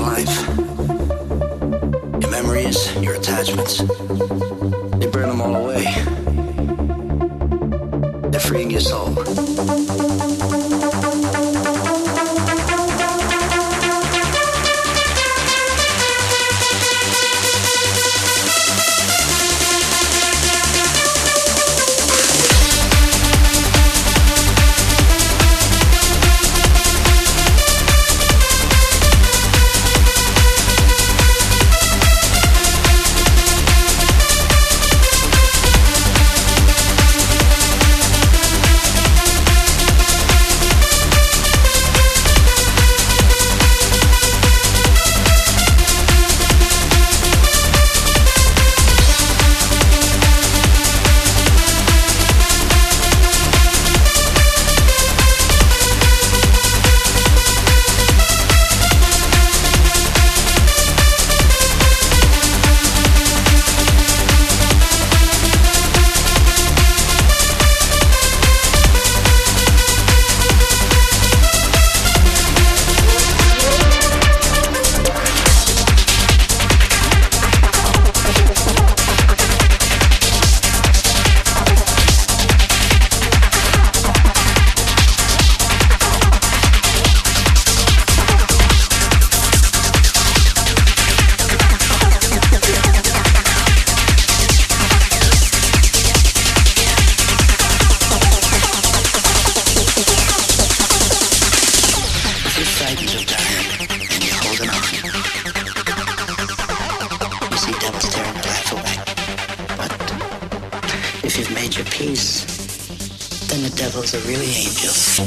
your life. Your memories, your attachments. They burn them all away. They're freeing your soul. If you've made your peace, then the devils are really angels.